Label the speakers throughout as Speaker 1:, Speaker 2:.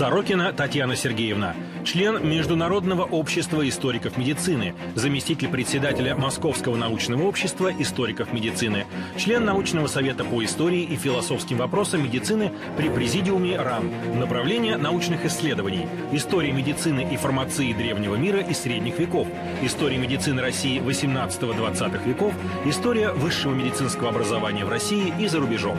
Speaker 1: Сорокина Татьяна Сергеевна, член Международного общества историков медицины, заместитель председателя Московского научного общества историков медицины, член научного совета по истории и философским вопросам медицины при Президиуме РАН, направление научных исследований, история медицины и фармации древнего мира и средних веков, история медицины России 18-20 веков, история высшего медицинского образования в России и за рубежом.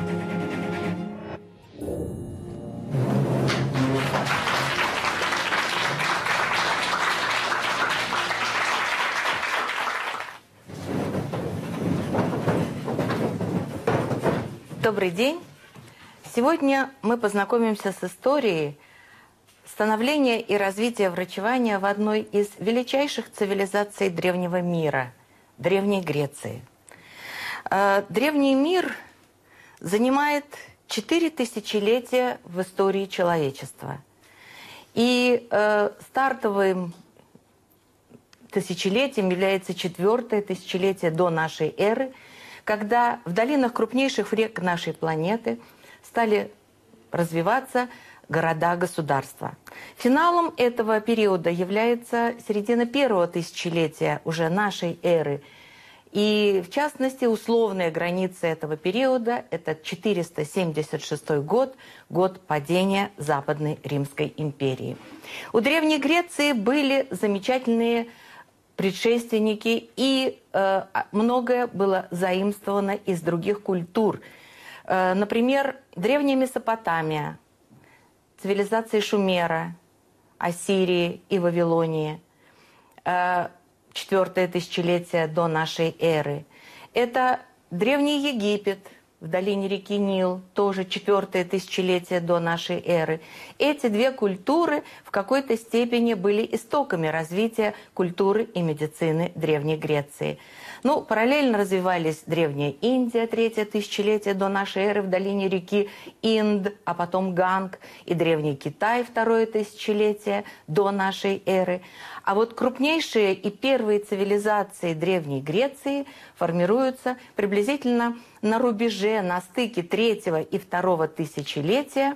Speaker 2: Добрый день. Сегодня мы познакомимся с историей становления и развития врачевания в одной из величайших цивилизаций древнего мира – Древней Греции. Э, древний мир занимает четыре тысячелетия в истории человечества. И э, стартовым тысячелетием является четвертое тысячелетие до нашей эры – когда в долинах крупнейших рек нашей планеты стали развиваться города-государства. Финалом этого периода является середина первого тысячелетия уже нашей эры. И, в частности, условная граница этого периода – это 476 год, год падения Западной Римской империи. У Древней Греции были замечательные предшественники, и э, многое было заимствовано из других культур. Э, например, древняя Месопотамия, цивилизации Шумера, Ассирии и Вавилонии, э, четвертое тысячелетие до нашей эры. Это Древний Египет – в долине реки Нил, тоже четвертое тысячелетие до нашей эры. Эти две культуры в какой-то степени были истоками развития культуры и медицины Древней Греции. Ну, параллельно развивались Древняя Индия, третье тысячелетие до нашей эры в долине реки Инд, а потом Ганг, и Древний Китай, второе тысячелетие до нашей эры. А вот крупнейшие и первые цивилизации Древней Греции формируются приблизительно на рубеже, на стыке третьего и второго тысячелетия.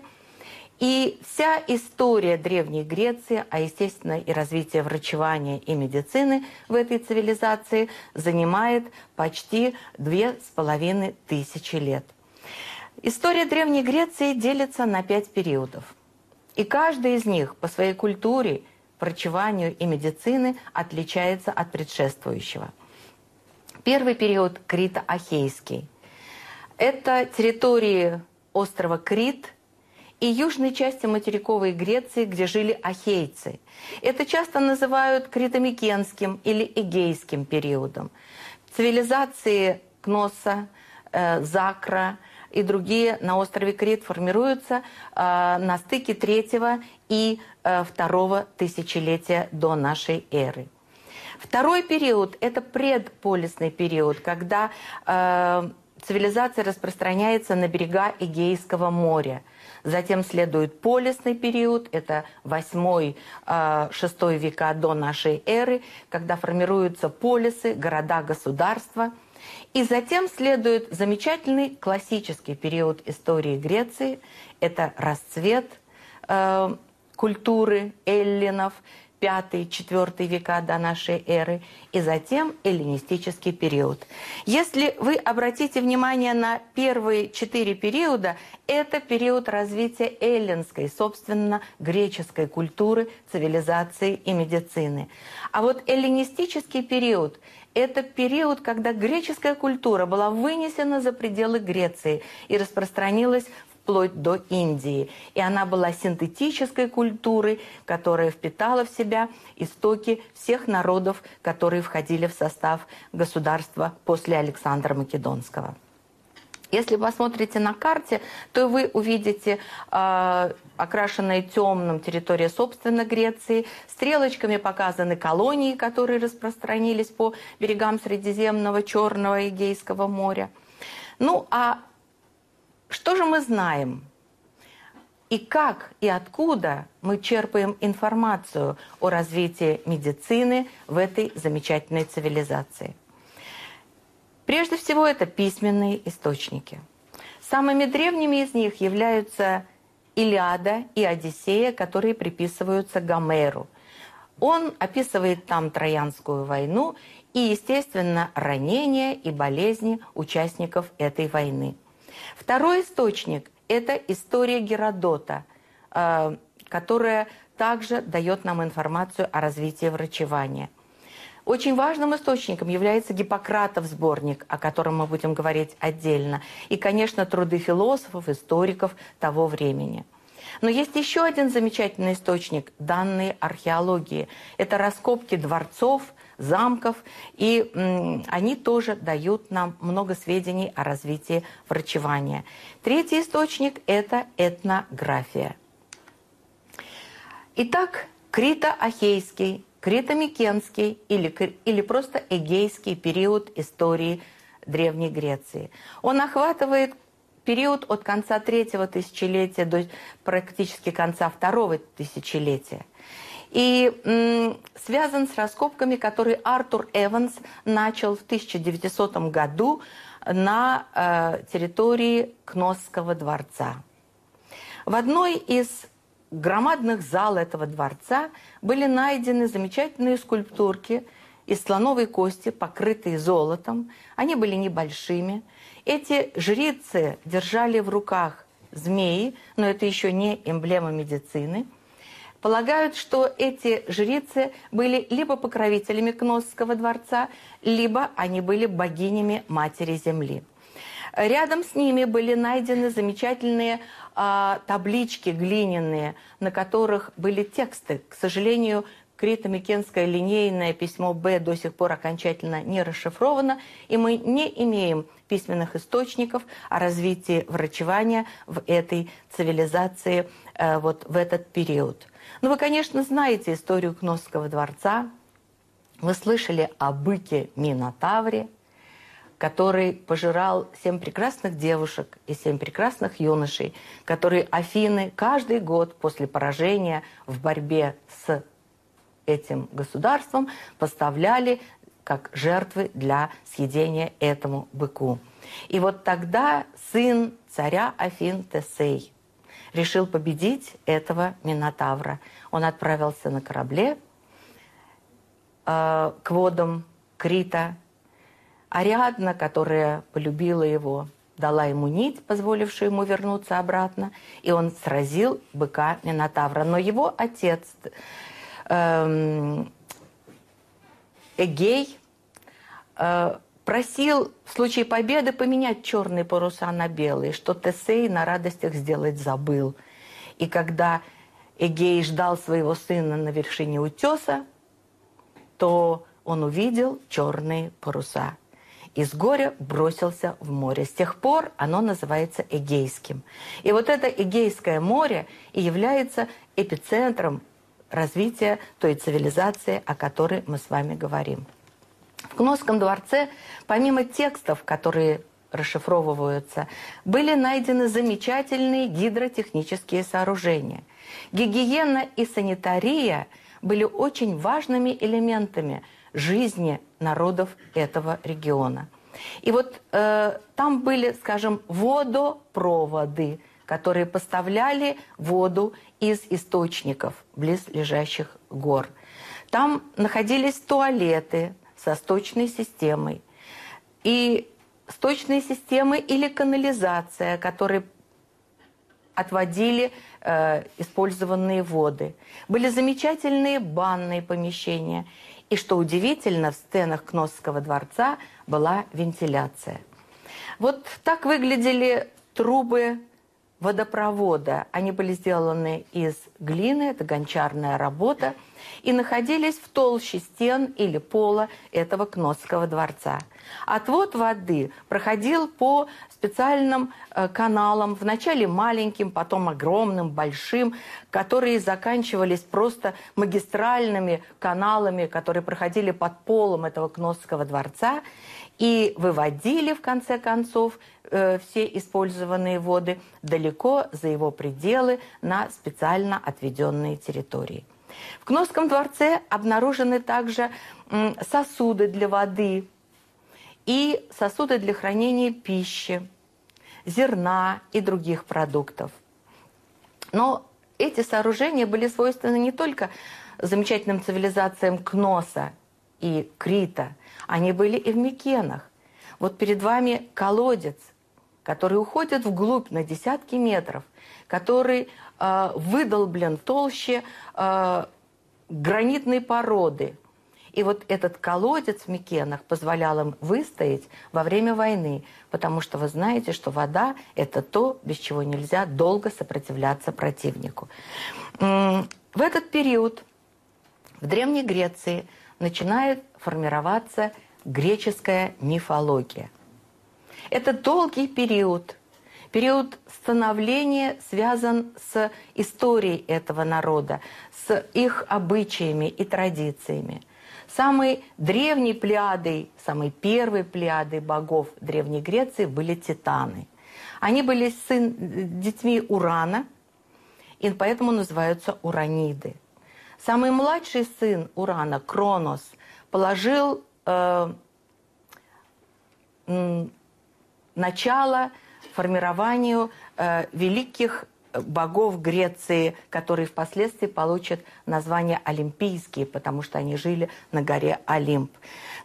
Speaker 2: И вся история Древней Греции, а естественно и развитие врачевания и медицины в этой цивилизации занимает почти две с половиной тысячи лет. История Древней Греции делится на пять периодов. И каждый из них по своей культуре – врачеванию и медицины отличается от предшествующего. Первый период Крита-Ахейский. Это территории острова Крит и южной части материковой Греции, где жили ахейцы. Это часто называют критомикенским или эгейским периодом. Цивилизации Кноса, э, Закра – и другие на острове Крит формируются э, на стыке третьего и э, второго тысячелетия до нашей эры. Второй период – это предполисный период, когда э, цивилизация распространяется на берега Эгейского моря. Затем следует полисный период, это 8-6 э, века до нашей эры, когда формируются полисы, города-государства – и затем следует замечательный классический период истории Греции. Это расцвет э, культуры эллинов, 5-4 века до нашей эры, и затем эллинистический период. Если вы обратите внимание на первые четыре периода, это период развития эллинской, собственно, греческой культуры, цивилизации и медицины. А вот эллинистический период – это период, когда греческая культура была вынесена за пределы Греции и распространилась вплоть до Индии. И она была синтетической культурой, которая впитала в себя истоки всех народов, которые входили в состав государства после Александра Македонского. Если посмотрите на карте, то вы увидите э, окрашенные темным территория, собственно, Греции. Стрелочками показаны колонии, которые распространились по берегам Средиземного, Черного и Эгейского моря. Ну, а что же мы знаем? И как и откуда мы черпаем информацию о развитии медицины в этой замечательной цивилизации? Прежде всего, это письменные источники. Самыми древними из них являются Илиада и Одиссея, которые приписываются Гомеру. Он описывает там Троянскую войну и, естественно, ранения и болезни участников этой войны. Второй источник – это история Геродота, э, которая также дает нам информацию о развитии врачевания. Очень важным источником является Гиппократов сборник, о котором мы будем говорить отдельно, и, конечно, труды философов, историков того времени. Но есть еще один замечательный источник – данные археологии. Это раскопки дворцов, замков, и они тоже дают нам много сведений о развитии врачевания. Третий источник – это этнография. Итак, Крита-Ахейский, Крита-Микенский или, или просто Эгейский период истории Древней Греции. Он охватывает период от конца третьего тысячелетия до практически конца второго тысячелетия. И связан с раскопками, которые Артур Эванс начал в 1900 году на э, территории Кносского дворца. В одной из громадных зал этого дворца были найдены замечательные скульптурки из слоновой кости, покрытые золотом. Они были небольшими. Эти жрицы держали в руках змеи, но это еще не эмблема медицины. Полагают, что эти жрицы были либо покровителями Кносского дворца, либо они были богинями Матери Земли. Рядом с ними были найдены замечательные а, таблички глиняные, на которых были тексты. К сожалению, Крито-Микенское линейное письмо Б до сих пор окончательно не расшифровано, и мы не имеем письменных источников о развитии врачевания в этой цивилизации э, вот в этот период. Ну, вы, конечно, знаете историю Кносского дворца. Вы слышали о быке Минотавре, который пожирал семь прекрасных девушек и семь прекрасных юношей, которые Афины каждый год после поражения в борьбе с этим государством поставляли как жертвы для съедения этому быку. И вот тогда сын царя Афин Тесей решил победить этого Минотавра. Он отправился на корабле э, к водам Крита, Ариадна, которая полюбила его, дала ему нить, позволившую ему вернуться обратно, и он сразил быка Минотавра. Но его отец эм, Эгей э, просил в случае победы поменять черные паруса на белые, что Тесей на радостях сделать забыл. И когда Эгей ждал своего сына на вершине утеса, то он увидел черные паруса и с горя бросился в море. С тех пор оно называется Эгейским. И вот это Эгейское море и является эпицентром развития той цивилизации, о которой мы с вами говорим. В Кносском дворце, помимо текстов, которые расшифровываются, были найдены замечательные гидротехнические сооружения. Гигиена и санитария были очень важными элементами жизни народов этого региона. И вот э, там были, скажем, водопроводы, которые поставляли воду из источников близлежащих гор. Там находились туалеты со сточной системой. И сточные системы или канализация, которые отводили э, использованные воды. Были замечательные банные помещения. И что удивительно, в стенах Кносского дворца была вентиляция. Вот так выглядели трубы водопровода. Они были сделаны из глины, это гончарная работа, и находились в толще стен или пола этого Кносского дворца. Отвод воды проходил по специальным э, каналам, вначале маленьким, потом огромным, большим, которые заканчивались просто магистральными каналами, которые проходили под полом этого Кносского дворца и выводили, в конце концов, э, все использованные воды далеко за его пределы на специально отведенные территории. В Кносском дворце обнаружены также сосуды для воды и сосуды для хранения пищи, зерна и других продуктов. Но эти сооружения были свойственны не только замечательным цивилизациям Кноса и Крита, они были и в Микенах. Вот перед вами колодец, который уходит вглубь на десятки метров, который э, выдолблен толще э, гранитной породы. И вот этот колодец в Микенах позволял им выстоять во время войны, потому что вы знаете, что вода – это то, без чего нельзя долго сопротивляться противнику. В этот период в Древней Греции начинает формироваться греческая мифология. Это долгий период. Период становления связан с историей этого народа, с их обычаями и традициями. Самой древней плеядой, самой первой плеядой богов Древней Греции были титаны. Они были сын, детьми Урана, и поэтому называются ураниды. Самый младший сын Урана, Кронос, положил э, начало формированию э, великих богов Греции, которые впоследствии получат название Олимпийские, потому что они жили на горе Олимп.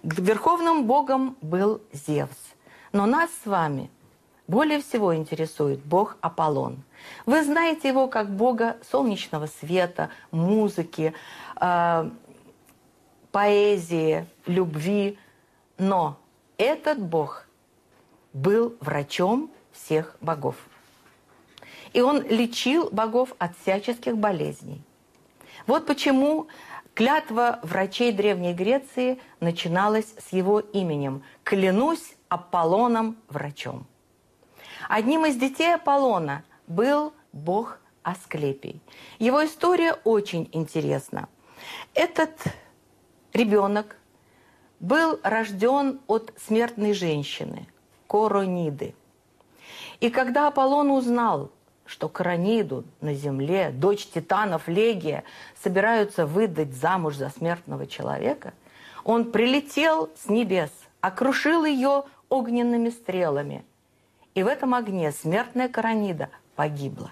Speaker 2: Верховным богом был Зевс. Но нас с вами более всего интересует бог Аполлон. Вы знаете его как бога солнечного света, музыки, э, поэзии, любви. Но этот бог был врачом всех богов. И он лечил богов от всяческих болезней. Вот почему клятва врачей Древней Греции начиналась с его именем «Клянусь Аполлоном врачом». Одним из детей Аполлона был бог Асклепий. Его история очень интересна. Этот ребенок был рожден от смертной женщины, Корониды. И когда Аполлон узнал, что Корониду на земле, дочь титанов Легия, собираются выдать замуж за смертного человека, он прилетел с небес, окрушил ее огненными стрелами. И в этом огне смертная Коронида погибла.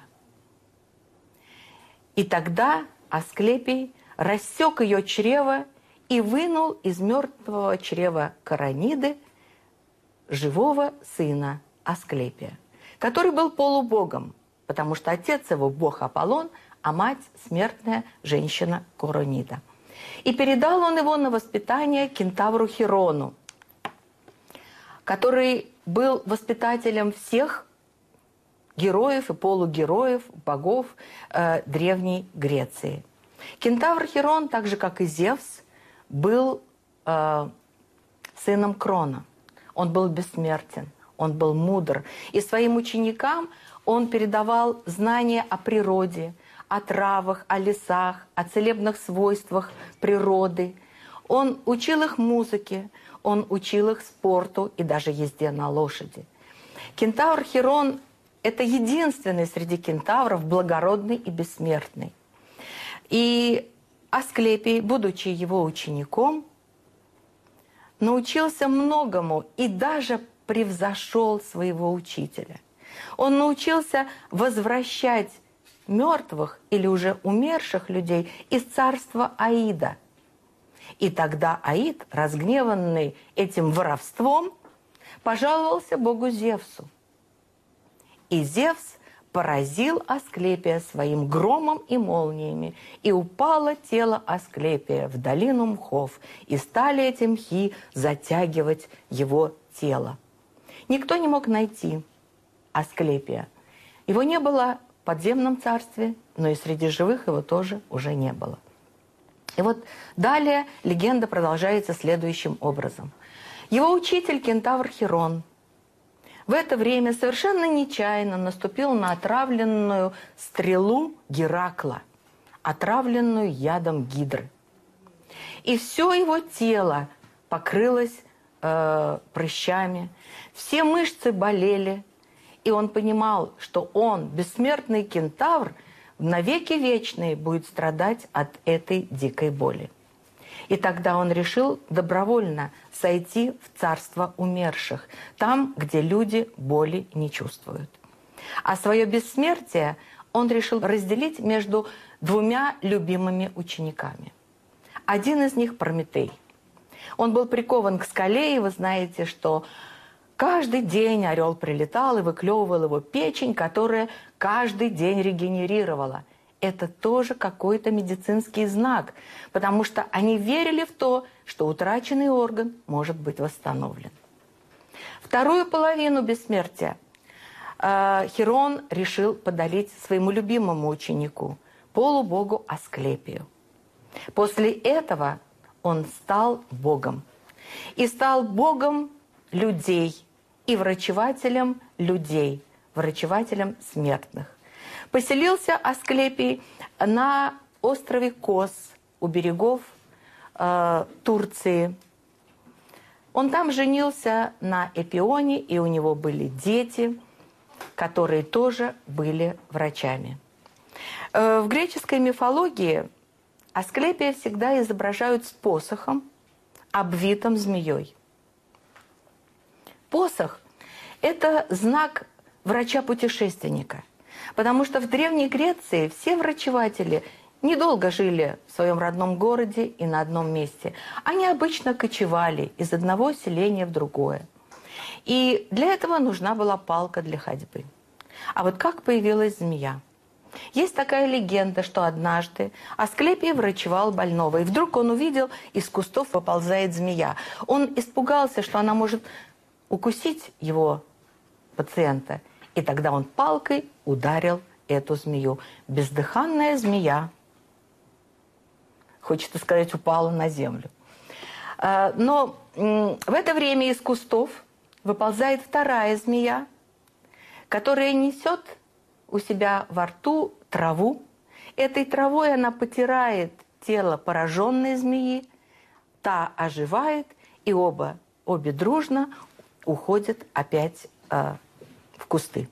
Speaker 2: И тогда Асклепий рассек ее чрево и вынул из мертвого чрева Корониды живого сына Асклепия, который был полубогом, потому что отец его бог Аполлон, а мать смертная женщина Коронида. И передал он его на воспитание кентавру Хирону, который был воспитателем всех героев и полугероев, богов э, Древней Греции. Кентавр Хирон, так же как и Зевс, был э, сыном Крона. Он был бессмертен, он был мудр. И своим ученикам он передавал знания о природе, о травах, о лесах, о целебных свойствах природы. Он учил их музыке, он учил их спорту и даже езде на лошади. Кентавр Хирон – это единственный среди кентавров благородный и бессмертный. И Асклепий, будучи его учеником, научился многому и даже превзошел своего учителя. Он научился возвращать мертвых или уже умерших людей из царства Аида. И тогда Аид, разгневанный этим воровством, пожаловался богу Зевсу. И Зевс поразил Асклепия своим громом и молниями, и упало тело Асклепия в долину мхов, и стали эти мхи затягивать его тело. Никто не мог найти Асклепия. Его не было в подземном царстве, но и среди живых его тоже уже не было. И вот далее легенда продолжается следующим образом. Его учитель кентавр Херон – в это время совершенно нечаянно наступил на отравленную стрелу Геракла, отравленную ядом гидры. И все его тело покрылось э, прыщами, все мышцы болели, и он понимал, что он, бессмертный кентавр, навеки вечные будет страдать от этой дикой боли. И тогда он решил добровольно сойти в царство умерших, там, где люди боли не чувствуют. А свое бессмертие он решил разделить между двумя любимыми учениками. Один из них – Прометей. Он был прикован к скале, и вы знаете, что каждый день орел прилетал и выклевывал его печень, которая каждый день регенерировала. Это тоже какой-то медицинский знак, потому что они верили в то, что утраченный орган может быть восстановлен. Вторую половину бессмертия э, Херон решил подарить своему любимому ученику, полубогу Асклепию. После этого он стал богом. И стал богом людей и врачевателем людей, врачевателем смертных. Поселился Асклепий на острове Кос у берегов э, Турции – он там женился на Эпионе, и у него были дети, которые тоже были врачами. Э, в греческой мифологии Асклепия всегда изображают с посохом, обвитым змеей. Посох – это знак врача-путешественника, потому что в Древней Греции все врачеватели недолго жили в своем родном городе и на одном месте. Они обычно кочевали из одного селения в другое. И для этого нужна была палка для ходьбы. А вот как появилась змея? Есть такая легенда, что однажды Асклепий врачевал больного, и вдруг он увидел, из кустов поползает змея. Он испугался, что она может укусить его пациента, и тогда он палкой ударил эту змею. Бездыханная змея хочется сказать, упала на землю. А, но в это время из кустов выползает вторая змея, которая несет у себя во рту траву. Этой травой она потирает тело пораженной змеи, та оживает, и оба, обе дружно уходят опять э, в кусты.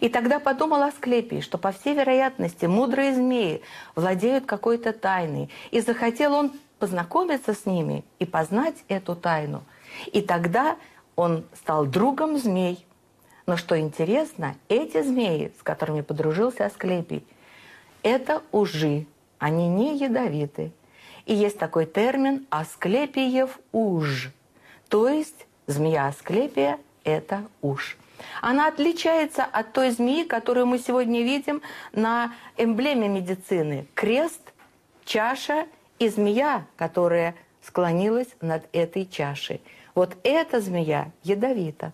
Speaker 2: И тогда подумал Асклепий, что, по всей вероятности, мудрые змеи владеют какой-то тайной. И захотел он познакомиться с ними и познать эту тайну. И тогда он стал другом змей. Но что интересно, эти змеи, с которыми подружился Асклепий, это ужи, они не ядовиты. И есть такой термин «асклепиев уж», то есть змея Асклепия – это уж. Она отличается от той змеи, которую мы сегодня видим на эмблеме медицины. Крест, чаша и змея, которая склонилась над этой чашей. Вот эта змея ядовита.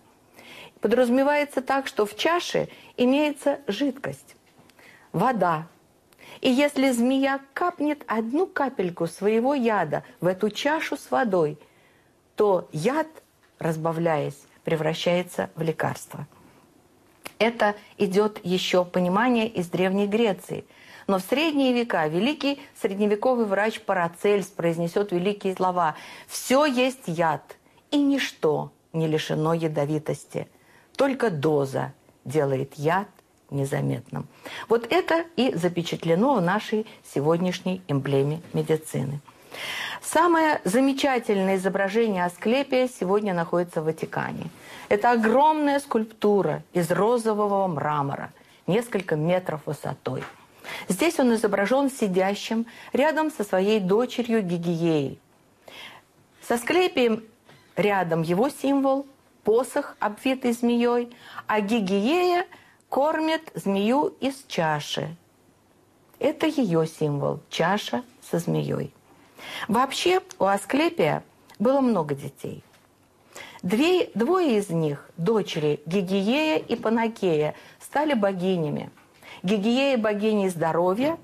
Speaker 2: Подразумевается так, что в чаше имеется жидкость, вода. И если змея капнет одну капельку своего яда в эту чашу с водой, то яд, разбавляясь, превращается в лекарство. Это идет еще понимание из Древней Греции. Но в средние века великий средневековый врач Парацельс произнесет великие слова «Все есть яд, и ничто не лишено ядовитости, только доза делает яд незаметным». Вот это и запечатлено в нашей сегодняшней эмблеме медицины. Самое замечательное изображение Асклепия сегодня находится в Ватикане. Это огромная скульптура из розового мрамора, несколько метров высотой. Здесь он изображен сидящим рядом со своей дочерью Гигиеей. Со Асклепием рядом его символ – посох, обвитый змеей, а Гигиея кормит змею из чаши. Это ее символ – чаша со змеей. Вообще у Асклепия было много детей. Две, двое из них, дочери Гигиея и Панакея, стали богинями. Гигиея – богиней здоровья,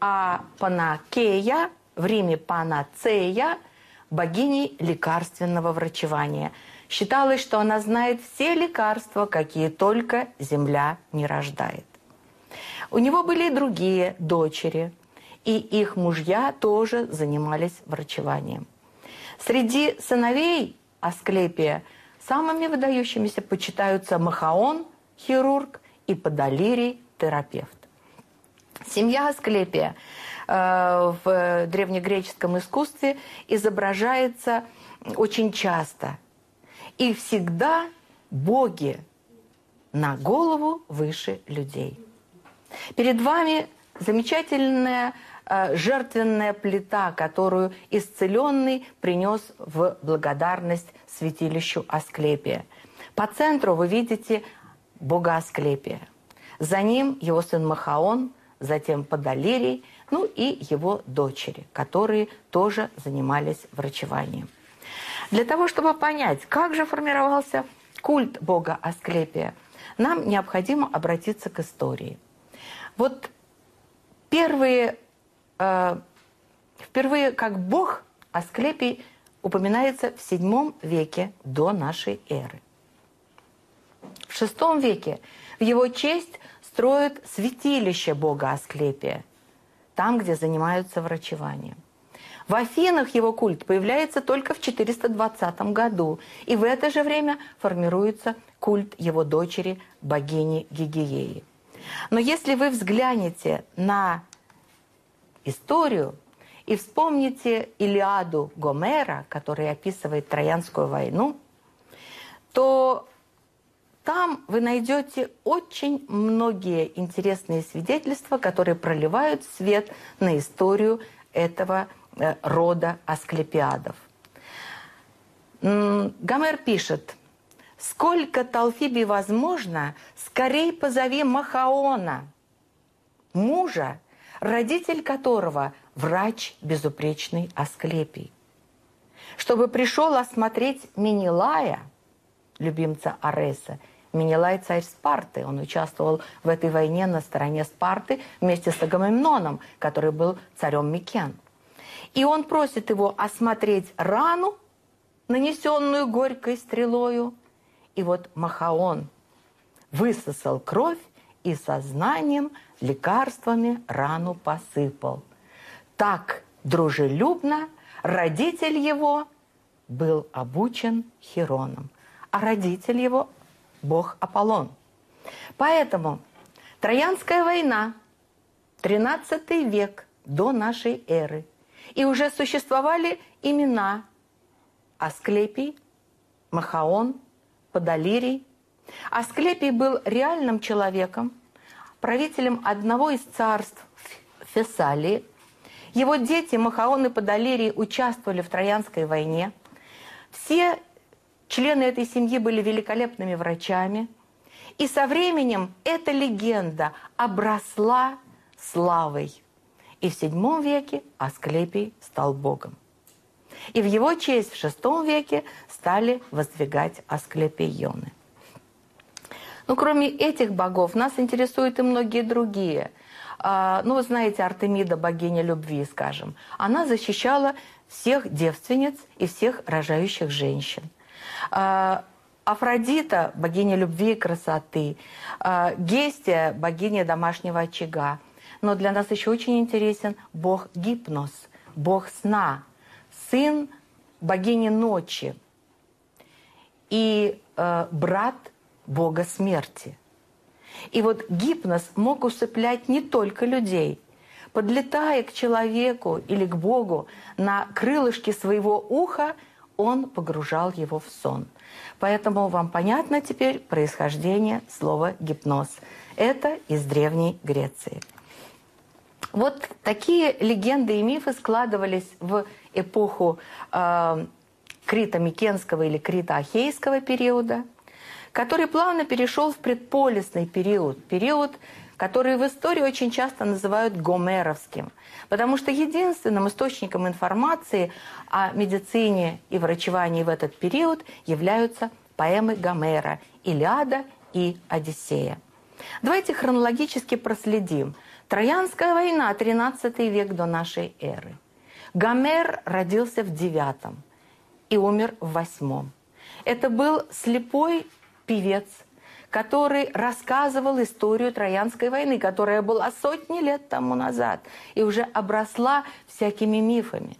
Speaker 2: а Панакея, в Риме Панацея – богиней лекарственного врачевания. Считалось, что она знает все лекарства, какие только земля не рождает. У него были и другие дочери – и их мужья тоже занимались врачеванием. Среди сыновей Асклепия самыми выдающимися почитаются Махаон, хирург, и Подолирий, терапевт. Семья Асклепия э, в древнегреческом искусстве изображается очень часто. И всегда боги на голову выше людей. Перед вами замечательная жертвенная плита, которую исцеленный принес в благодарность святилищу Асклепия. По центру вы видите бога Асклепия. За ним его сын Махаон, затем Подолирий, ну и его дочери, которые тоже занимались врачеванием. Для того, чтобы понять, как же формировался культ бога Асклепия, нам необходимо обратиться к истории. Вот первые, э, впервые как бог Асклепий упоминается в VII веке до нашей эры. В VI веке в его честь строят святилище бога Асклепия, там, где занимаются врачеванием. В Афинах его культ появляется только в 420 году, и в это же время формируется культ его дочери, богини Гигиеи. Но если вы взглянете на историю и вспомните Илиаду Гомера, который описывает Троянскую войну, то там вы найдете очень многие интересные свидетельства, которые проливают свет на историю этого э, рода асклепиадов. Гомер пишет, «Сколько Талфибе возможно, скорей позови Махаона, мужа, родитель которого врач безупречный Асклепий, чтобы пришел осмотреть Минилая, любимца Ареса, Менелай царь Спарты. Он участвовал в этой войне на стороне Спарты вместе с Агамемноном, который был царем Микен. И он просит его осмотреть рану, нанесенную горькой стрелою. И вот Махаон высосал кровь и сознанием лекарствами рану посыпал. Так дружелюбно родитель его был обучен Хироном, а родитель его бог Аполлон. Поэтому Троянская война, 13 век до нашей эры, и уже существовали имена Асклепий, Махаон, Подолирий. Асклепий был реальным человеком, правителем одного из царств Фессалии. Его дети Махаон и Подолирий участвовали в Троянской войне. Все Члены этой семьи были великолепными врачами. И со временем эта легенда обросла славой. И в VII веке Асклепий стал богом. И в его честь в VI веке стали воздвигать Асклепионы. Но кроме этих богов нас интересуют и многие другие. А, ну, вы знаете, Артемида, богиня любви, скажем. Она защищала всех девственниц и всех рожающих женщин – а, Афродита – богиня любви и красоты. А, Гестия – богиня домашнего очага. Но для нас еще очень интересен бог Гипнос, бог сна, сын богини ночи и э, брат бога смерти. И вот гипноз мог усыплять не только людей. Подлетая к человеку или к Богу на крылышке своего уха – он погружал его в сон. Поэтому вам понятно теперь происхождение слова «гипноз». Это из Древней Греции. Вот такие легенды и мифы складывались в эпоху э, Крита-Микенского или Крита-Ахейского периода, который плавно перешел в предполисный период, период который в истории очень часто называют гомеровским, потому что единственным источником информации о медицине и врачевании в этот период являются поэмы Гомера «Илиада» и «Одиссея». Давайте хронологически проследим. Троянская война, 13 век до нашей эры. Гомер родился в девятом и умер в восьмом. Это был слепой певец – который рассказывал историю Троянской войны, которая была сотни лет тому назад и уже обросла всякими мифами.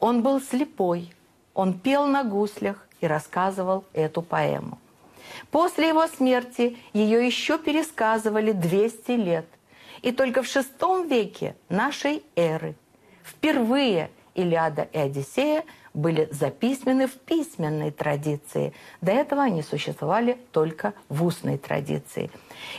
Speaker 2: Он был слепой, он пел на гуслях и рассказывал эту поэму. После его смерти ее еще пересказывали 200 лет. И только в VI веке нашей эры впервые Илиада и Одиссея были записаны в письменной традиции. До этого они существовали только в устной традиции.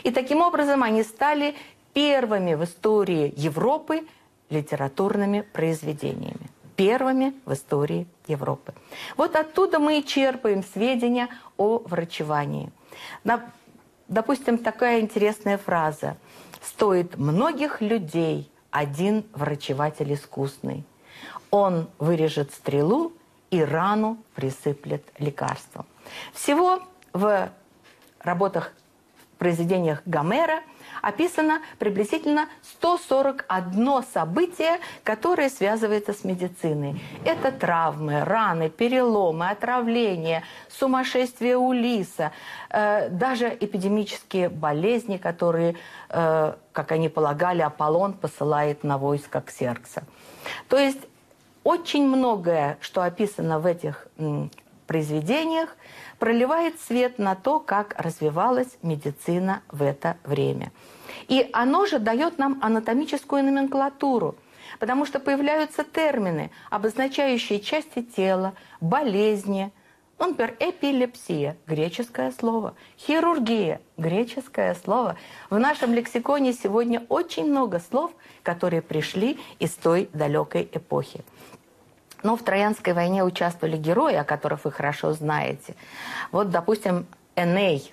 Speaker 2: И таким образом они стали первыми в истории Европы литературными произведениями. Первыми в истории Европы. Вот оттуда мы и черпаем сведения о врачевании. Допустим, такая интересная фраза. «Стоит многих людей один врачеватель искусный. Он вырежет стрелу и рану присыплет лекарством». Всего в работах, в произведениях Гомера – описано приблизительно 141 событие, которое связывается с медициной. Это травмы, раны, переломы, отравления, сумасшествие Улиса, э, даже эпидемические болезни, которые, э, как они полагали, Аполлон посылает на войско Ксеркса. То есть очень многое, что описано в этих произведениях, проливает свет на то, как развивалась медицина в это время. И оно же дает нам анатомическую номенклатуру, потому что появляются термины, обозначающие части тела, болезни, ну, например, эпилепсия – греческое слово. Хирургия – греческое слово. В нашем лексиконе сегодня очень много слов, которые пришли из той далекой эпохи. Но в Троянской войне участвовали герои, о которых вы хорошо знаете. Вот, допустим, Эней,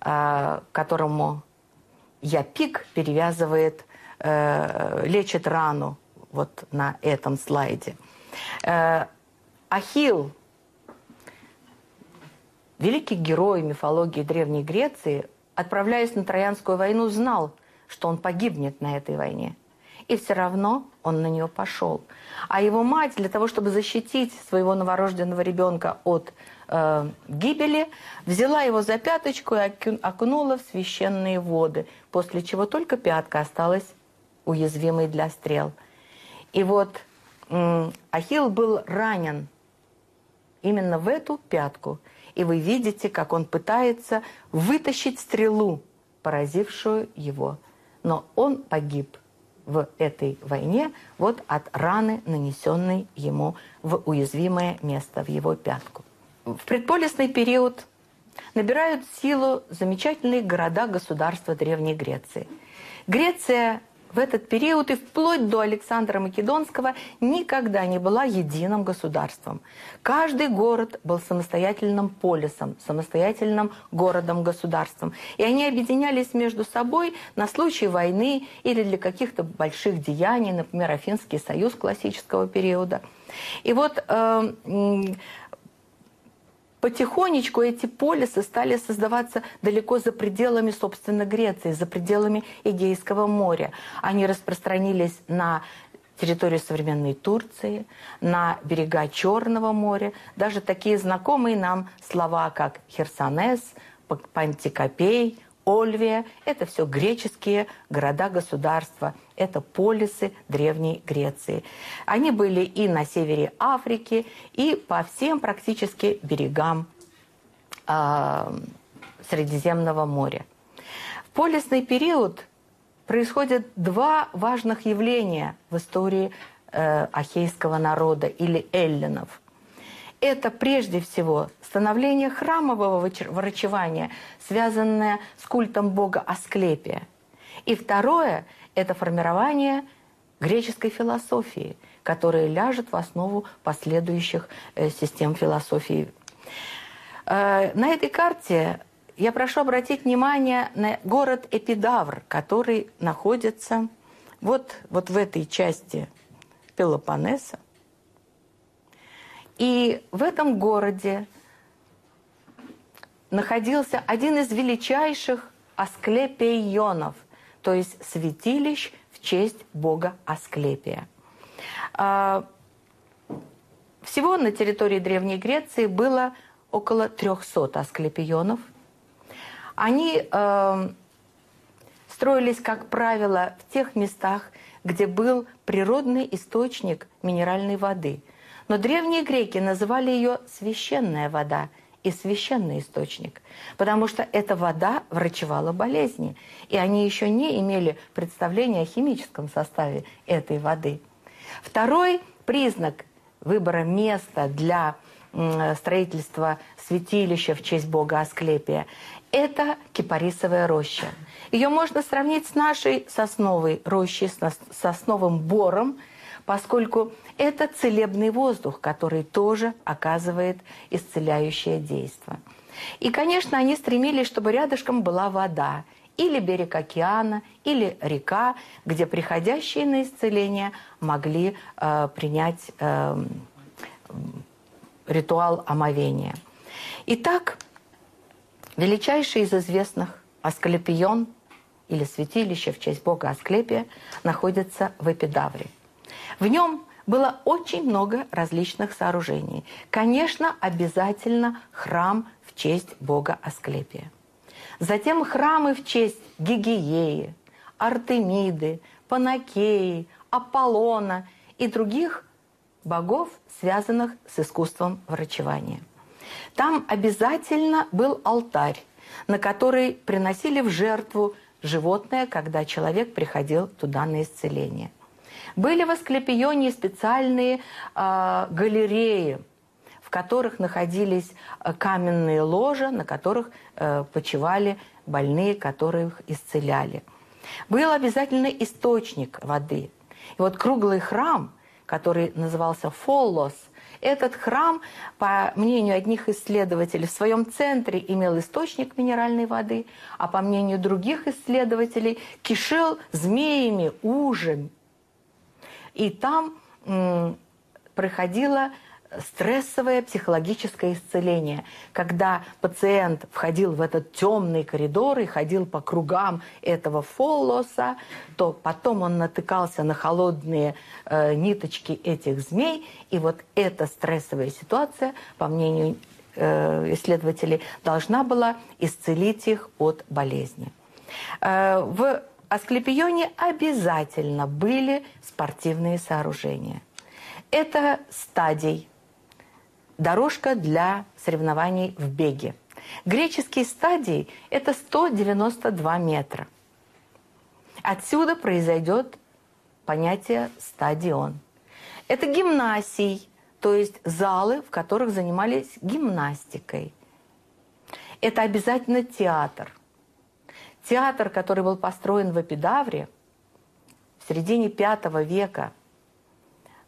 Speaker 2: а, которому Япик перевязывает, э, лечит рану вот на этом слайде. Э, Ахилл, великий герой мифологии Древней Греции, отправляясь на Троянскую войну, знал, что он погибнет на этой войне. И все равно он на нее пошел. А его мать для того, чтобы защитить своего новорожденного ребенка от э, гибели, взяла его за пяточку и окунула в священные воды, после чего только пятка осталась уязвимой для стрел. И вот э, Ахилл был ранен именно в эту пятку. И вы видите, как он пытается вытащить стрелу, поразившую его. Но он погиб в этой войне вот от раны, нанесенной ему в уязвимое место, в его пятку. В предполисный период набирают силу замечательные города-государства Древней Греции. Греция в этот период и вплоть до Александра Македонского никогда не была единым государством. Каждый город был самостоятельным полисом, самостоятельным городом-государством. И они объединялись между собой на случай войны или для каких-то больших деяний, например, Афинский союз классического периода. И вот э, потихонечку эти полисы стали создаваться далеко за пределами, собственно, Греции, за пределами Эгейского моря. Они распространились на территорию современной Турции, на берега Черного моря, даже такие знакомые нам слова, как Херсонес, Пантикопей, Ольвия – это все греческие города-государства, это полисы Древней Греции. Они были и на севере Африки, и по всем практически берегам э, Средиземного моря. В полисный период происходят два важных явления в истории э, ахейского народа или эллинов – это прежде всего становление храмового врачевания, связанное с культом бога Асклепия. И второе – это формирование греческой философии, которая ляжет в основу последующих э, систем философии. Э, на этой карте я прошу обратить внимание на город Эпидавр, который находится вот, вот в этой части Пелопоннеса. И в этом городе находился один из величайших асклепионов, то есть святилищ в честь бога Асклепия. А, всего на территории Древней Греции было около 300 асклепионов. Они э, строились, как правило, в тех местах, где был природный источник минеральной воды – но древние греки называли ее священная вода и священный источник, потому что эта вода врачевала болезни, и они еще не имели представления о химическом составе этой воды. Второй признак выбора места для строительства святилища в честь бога Асклепия – это кипарисовая роща. Ее можно сравнить с нашей сосновой рощей, с сосновым бором, поскольку это целебный воздух, который тоже оказывает исцеляющее действие. И, конечно, они стремились, чтобы рядышком была вода, или берег океана, или река, где приходящие на исцеление могли э, принять э, ритуал омовения. Итак, величайший из известных Асклепион или святилище в честь бога Асклепия находится в Эпидавре. В нем было очень много различных сооружений. Конечно, обязательно храм в честь бога Асклепия. Затем храмы в честь Гигиеи, Артемиды, Панакеи, Аполлона и других богов, связанных с искусством врачевания. Там обязательно был алтарь, на который приносили в жертву животное, когда человек приходил туда на исцеление. Были в Асклепионе специальные э, галереи, в которых находились э, каменные ложа, на которых э, почивали больные, которых исцеляли. Был обязательно источник воды. И вот круглый храм, который назывался Фоллос, этот храм, по мнению одних исследователей, в своем центре имел источник минеральной воды, а по мнению других исследователей, кишел змеями, ужами, и там проходило стрессовое психологическое исцеление, когда пациент входил в этот темный коридор и ходил по кругам этого фоллоса, то потом он натыкался на холодные э, ниточки этих змей, и вот эта стрессовая ситуация, по мнению э, исследователей, должна была исцелить их от болезни. Э, в Асклепионе обязательно были спортивные сооружения. Это стадий, дорожка для соревнований в беге. Греческие стадии – это 192 метра. Отсюда произойдет понятие «стадион». Это гимнасий, то есть залы, в которых занимались гимнастикой. Это обязательно театр – Театр, который был построен в Эпидавре в середине V века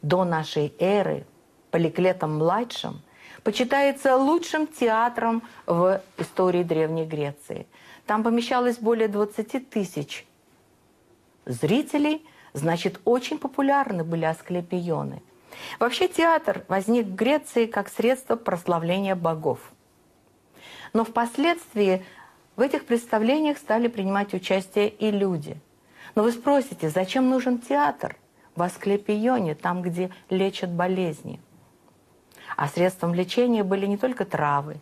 Speaker 2: до нашей эры Поликлетом-младшим, почитается лучшим театром в истории Древней Греции. Там помещалось более 20 тысяч зрителей, значит, очень популярны были асклепионы. Вообще театр возник в Греции как средство прославления богов. Но впоследствии в этих представлениях стали принимать участие и люди. Но вы спросите, зачем нужен театр в Асклепионе, там, где лечат болезни? А средством лечения были не только травы,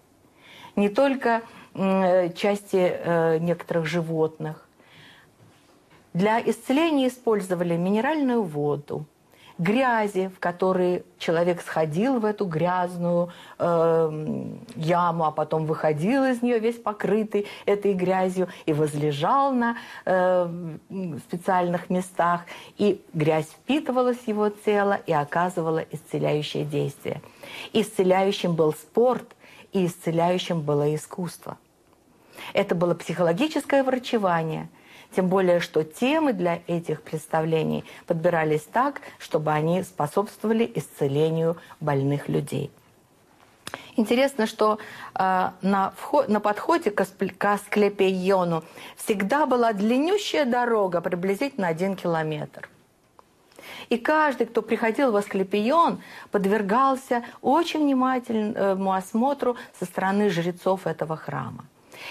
Speaker 2: не только э, части э, некоторых животных. Для исцеления использовали минеральную воду, грязи, в которые человек сходил в эту грязную э, яму, а потом выходил из нее весь покрытый этой грязью и возлежал на э, специальных местах, и грязь впитывалась в его тело и оказывала исцеляющее действие. Исцеляющим был спорт, и исцеляющим было искусство. Это было психологическое врачевание – тем более, что темы для этих представлений подбирались так, чтобы они способствовали исцелению больных людей. Интересно, что э, на, вход, на подходе к, к Асклепиону всегда была длиннющая дорога, приблизительно один километр. И каждый, кто приходил в Асклепион, подвергался очень внимательному осмотру со стороны жрецов этого храма.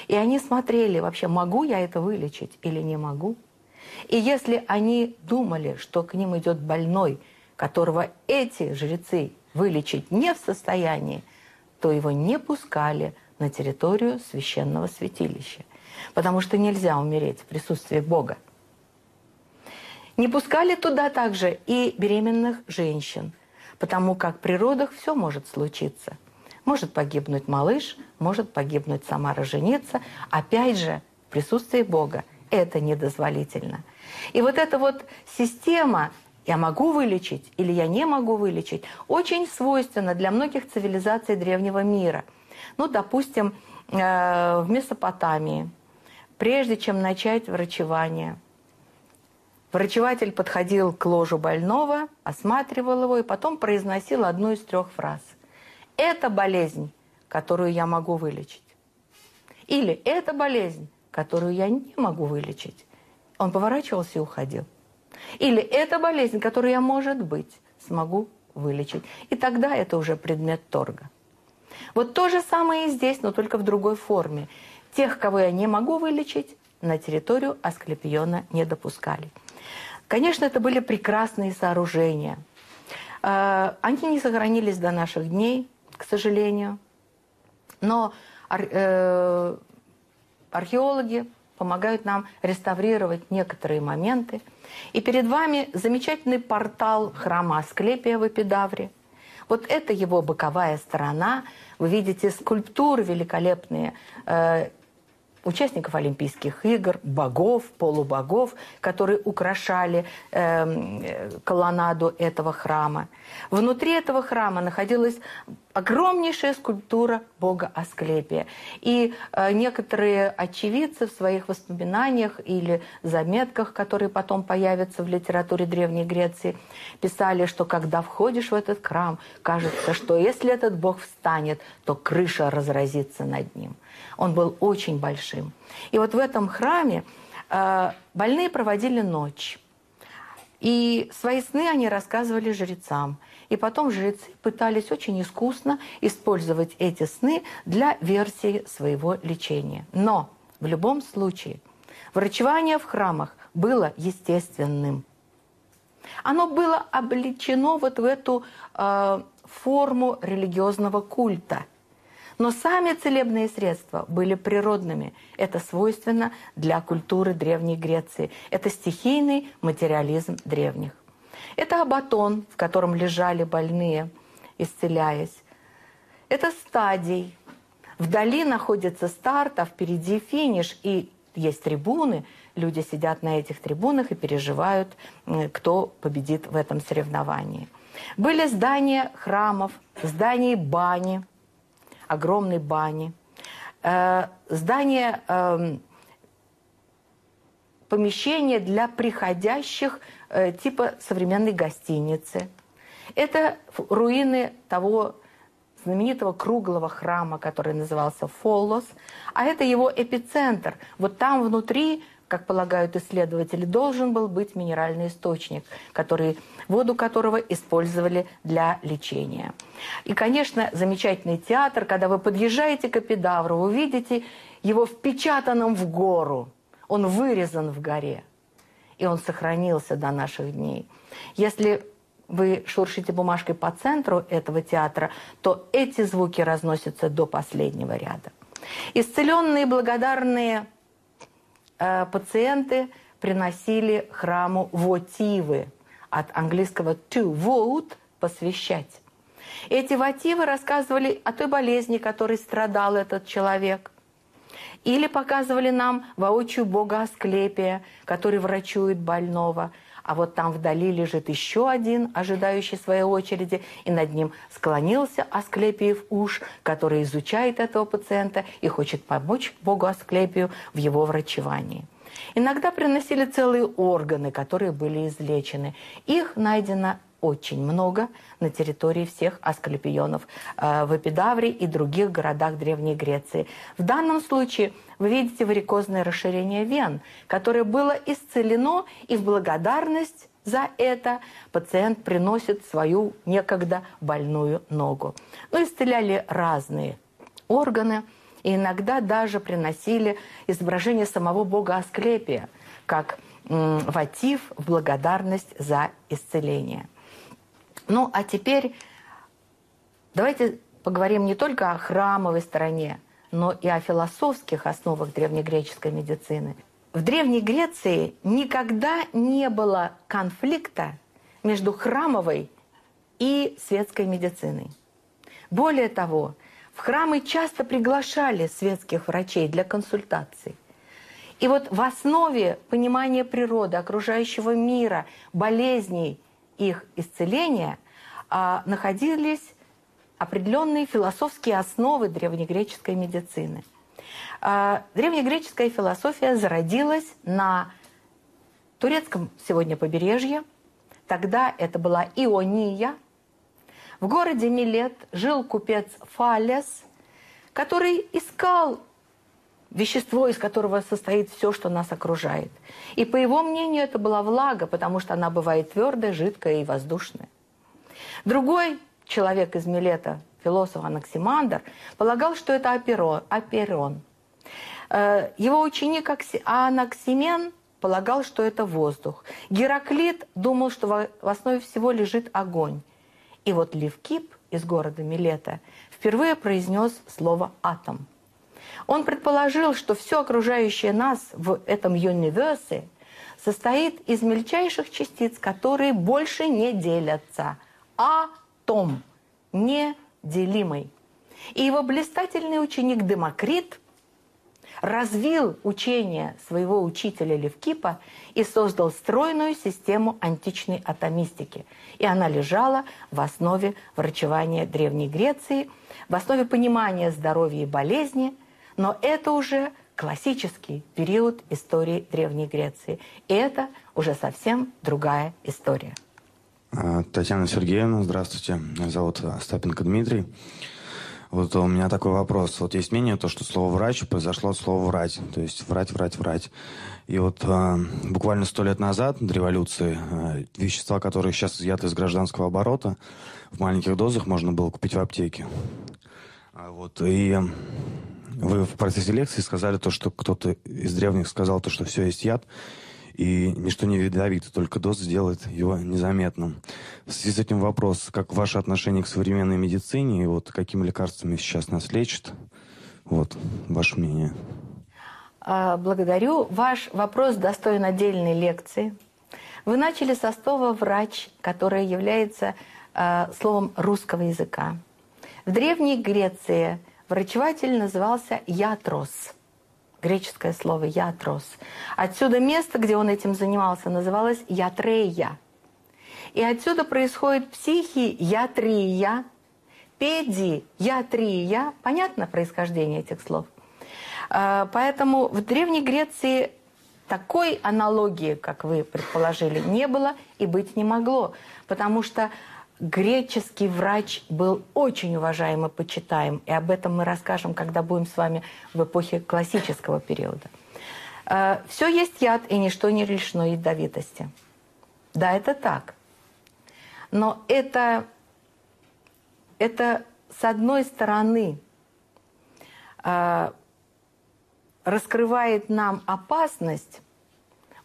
Speaker 2: И они смотрели вообще, могу я это вылечить или не могу. И если они думали, что к ним идет больной, которого эти жрецы вылечить не в состоянии, то его не пускали на территорию священного святилища. Потому что нельзя умереть в присутствии Бога. Не пускали туда также и беременных женщин, потому как при родах все может случиться – может погибнуть малыш, может погибнуть сама роженица. Опять же, в присутствии Бога это недозволительно. И вот эта вот система я могу вылечить или я не могу вылечить, очень свойственно для многих цивилизаций древнего мира. Ну, допустим, э, в Месопотамии, прежде чем начать врачевание, врачеватель подходил к ложу больного, осматривал его и потом произносил одну из трех фраз. «Это болезнь, которую я могу вылечить». Или «Это болезнь, которую я не могу вылечить». Он поворачивался и уходил. Или это болезнь, которую я, может быть, смогу вылечить. И тогда это уже предмет торга. Вот то же самое и здесь, но только в другой форме. Тех, кого я не могу вылечить, на территорию Асклепиона не допускали. Конечно, это были прекрасные сооружения. А, они не сохранились до наших дней, к сожалению. Но э, археологи помогают нам реставрировать некоторые моменты. И перед вами замечательный портал храма Асклепия в Эпидавре. Вот это его боковая сторона. Вы видите скульптуры великолепные э, участников Олимпийских игр, богов, полубогов, которые украшали э, колоннаду этого храма. Внутри этого храма находилась огромнейшая скульптура бога Асклепия. И э, некоторые очевидцы в своих воспоминаниях или заметках, которые потом появятся в литературе Древней Греции, писали, что когда входишь в этот храм, кажется, что если этот бог встанет, то крыша разразится над ним. Он был очень большим. И вот в этом храме э, больные проводили ночь. И свои сны они рассказывали жрецам. И потом жрецы пытались очень искусно использовать эти сны для версии своего лечения. Но в любом случае врачевание в храмах было естественным. Оно было облечено вот в эту э, форму религиозного культа – но сами целебные средства были природными. Это свойственно для культуры Древней Греции. Это стихийный материализм древних. Это абатон, в котором лежали больные, исцеляясь. Это стадий. Вдали находится старт, а впереди финиш. И есть трибуны, люди сидят на этих трибунах и переживают, кто победит в этом соревновании. Были здания храмов, здания бани – огромной бани, э, здание, э, помещение для приходящих э, типа современной гостиницы. Это руины того знаменитого круглого храма, который назывался Фоллос, а это его эпицентр. Вот там внутри как полагают исследователи, должен был быть минеральный источник, который, воду которого использовали для лечения. И, конечно, замечательный театр, когда вы подъезжаете к Эпидавру, вы видите его впечатанным в гору. Он вырезан в горе. И он сохранился до наших дней. Если вы шуршите бумажкой по центру этого театра, то эти звуки разносятся до последнего ряда. Исцеленные, благодарные пациенты приносили храму вотивы, от английского to vote – посвящать. Эти вотивы рассказывали о той болезни, которой страдал этот человек. Или показывали нам воочию бога Асклепия, который врачует больного – а вот там вдали лежит еще один, ожидающий своей очереди, и над ним склонился Асклепиев уж, который изучает этого пациента и хочет помочь Богу Асклепию в его врачевании. Иногда приносили целые органы, которые были излечены. Их найдено очень много на территории всех Асклепионов э, в Эпидавре и других городах Древней Греции. В данном случае вы видите варикозное расширение вен, которое было исцелено, и в благодарность за это пациент приносит свою некогда больную ногу. Ну, исцеляли разные органы, и иногда даже приносили изображение самого бога Асклепия, как ватив в благодарность за исцеление. Ну, а теперь давайте поговорим не только о храмовой стороне, но и о философских основах древнегреческой медицины. В Древней Греции никогда не было конфликта между храмовой и светской медициной. Более того, в храмы часто приглашали светских врачей для консультаций. И вот в основе понимания природы, окружающего мира, болезней их исцеления а, находились определенные философские основы древнегреческой медицины. А, древнегреческая философия зародилась на турецком сегодня побережье. Тогда это была Иония. В городе Милет жил купец Фалес, который искал вещество, из которого состоит все, что нас окружает. И по его мнению это была влага, потому что она бывает твердая, жидкая и воздушная. Другой человек из Милета, философ Анаксимандр, полагал, что это аперон. аперон. Э, его ученик Анаксимен полагал, что это воздух. Гераклит думал, что в основе всего лежит огонь. И вот Левкип из города Милета впервые произнес слово «атом». Он предположил, что все окружающее нас в этом юниверсе состоит из мельчайших частиц, которые больше не делятся. Атом неделимый. И его блистательный ученик Демокрит развил учение своего учителя Левкипа и создал стройную систему античной атомистики. И она лежала в основе врачевания Древней Греции, в основе понимания здоровья и болезни, но это уже классический период истории Древней Греции. И это уже совсем другая история.
Speaker 3: А, Татьяна Сергеевна, здравствуйте. Меня зовут Остапенко Дмитрий. Вот у меня такой вопрос. Вот есть мнение, то, что слово «врач» произошло от слова «врать». То есть «врать, врать, врать». И вот э, буквально сто лет назад, до революции, э, вещества, которые сейчас изъяты из гражданского оборота, в маленьких дозах можно было купить в аптеке. А вот, и вы в процессе лекции сказали то, что кто-то из древних сказал то, что все есть яд, и ничто не ядовито, только доз сделает его незаметным. В связи с этим вопрос, как ваше отношение к современной медицине, и вот какими лекарствами сейчас нас лечат? Вот, ваше мнение.
Speaker 2: А, благодарю. Ваш вопрос достоин отдельной лекции. Вы начали со слова «врач», которое является э, словом русского языка. В Древней Греции – Врачеватель назывался Ятрос. Греческое слово Ятрос. Отсюда место, где он этим занимался, называлось Ятрея. И отсюда происходит психиатрия, педиатрия. Понятно происхождение этих слов? А, поэтому в Древней Греции такой аналогии, как вы предположили, не было и быть не могло. Потому что греческий врач был очень уважаем и почитаем. И об этом мы расскажем, когда будем с вами в эпохе классического периода. Э, Все есть яд, и ничто не лишено ядовитости. Да, это так. Но это, это с одной стороны, э, раскрывает нам опасность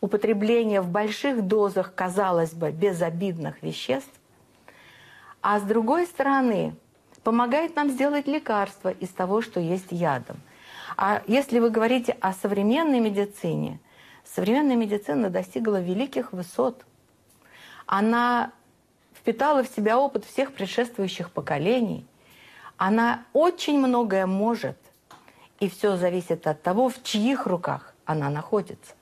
Speaker 2: употребления в больших дозах, казалось бы, безобидных веществ, а с другой стороны помогает нам сделать лекарство из того, что есть ядом. А если вы говорите о современной медицине, современная медицина достигла великих высот. Она впитала в себя опыт всех предшествующих поколений. Она очень многое может. И все зависит от того, в чьих руках она находится.